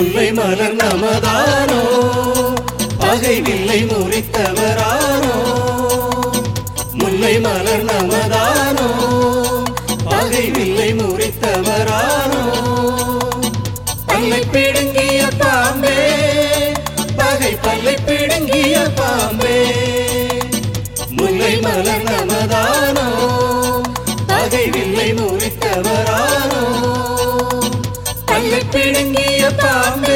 முல்லை மலர் நமதானோ? பகை வில்லை முறித்தவரானோ? முல்லை மலர் நமதானோ? பிடுங்கிய பாம்பு.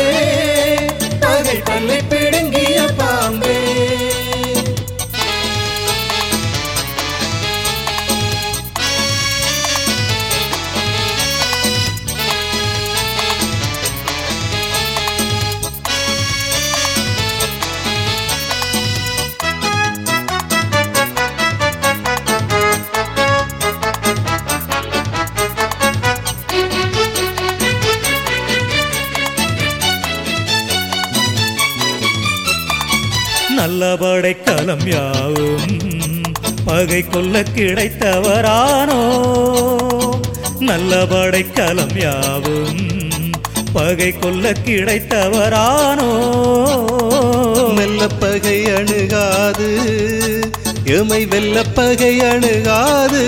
நல்ல படைக்கலம் யாவும் பகை கொல்ல கிடைத்தவரானோ? நல்ல படைக்கலம் யாவும் பகை கொல்ல கிடைத்தவரானோ? மெல்ல பகை அணுகாது எமை வெல்ல பகை அணுகாது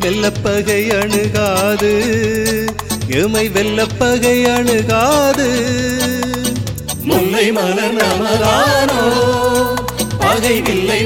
வெல்ல பகை அணுகாது எமை வெல்ல பகை அணுகாது. முல்லை மலர் நமதானோ? பகை வில்லை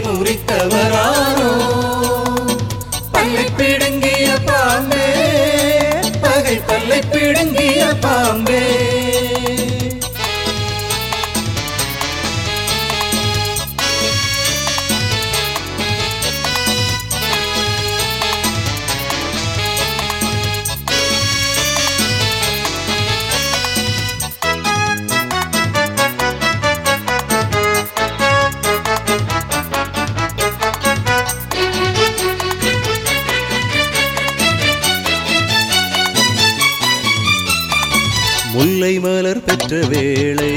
முல்லை மலர் பெற்ற வேளை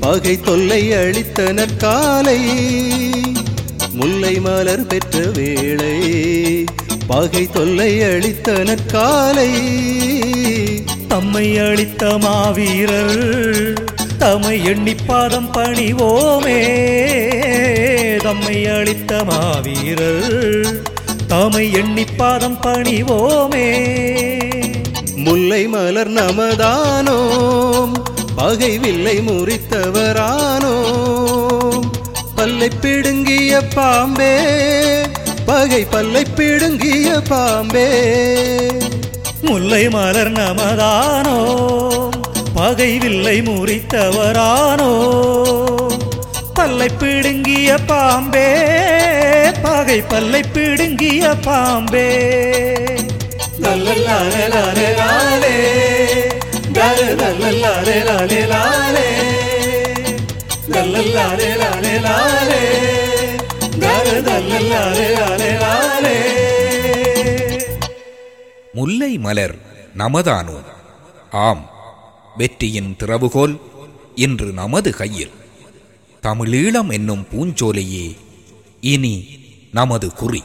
பகை தொல்லை அளித்தனர் காலை முல்லை மலர் பெற்ற வேளை பகை தொல்லை அளித்தனர் காலை தம்மை அளித்த மாவீரர் தம்மை எண்ணி பாதம் பணிவோமே தம்மை அளித்த மாவீரர் தம்மை எண்ணி பாதம் பணிவோமே. முல்லை மலர் நமதானோம். பகை வில்லை முறித்தவரானோம் பல்லை பிடுங்கிய பாம்பே. பகை பல்லை பிடுங்கிய பாம்பே. முல்லை மலர் நமதானோ. பகை வில்லை முறித்தவரானோ. பல்லை பிடுங்கிய பாம்பே. பகை பல்லை பிடுங்கிய பாம்பே. லல்லல்லாலே லாலே லாலே கரு லல்லல்லாலே லாலே லாலே லல்லல்லாலே லாலே லாலே கரு லல்லல்லாலே லாலே லாலே முல்லை மலர் நமதானோ? ஆம் வெற்றியின் திறவுகோல் இன்று நமது கையில். தமிழீழம் என்னும் பூஞ்சோலையே இனி நமது குறி.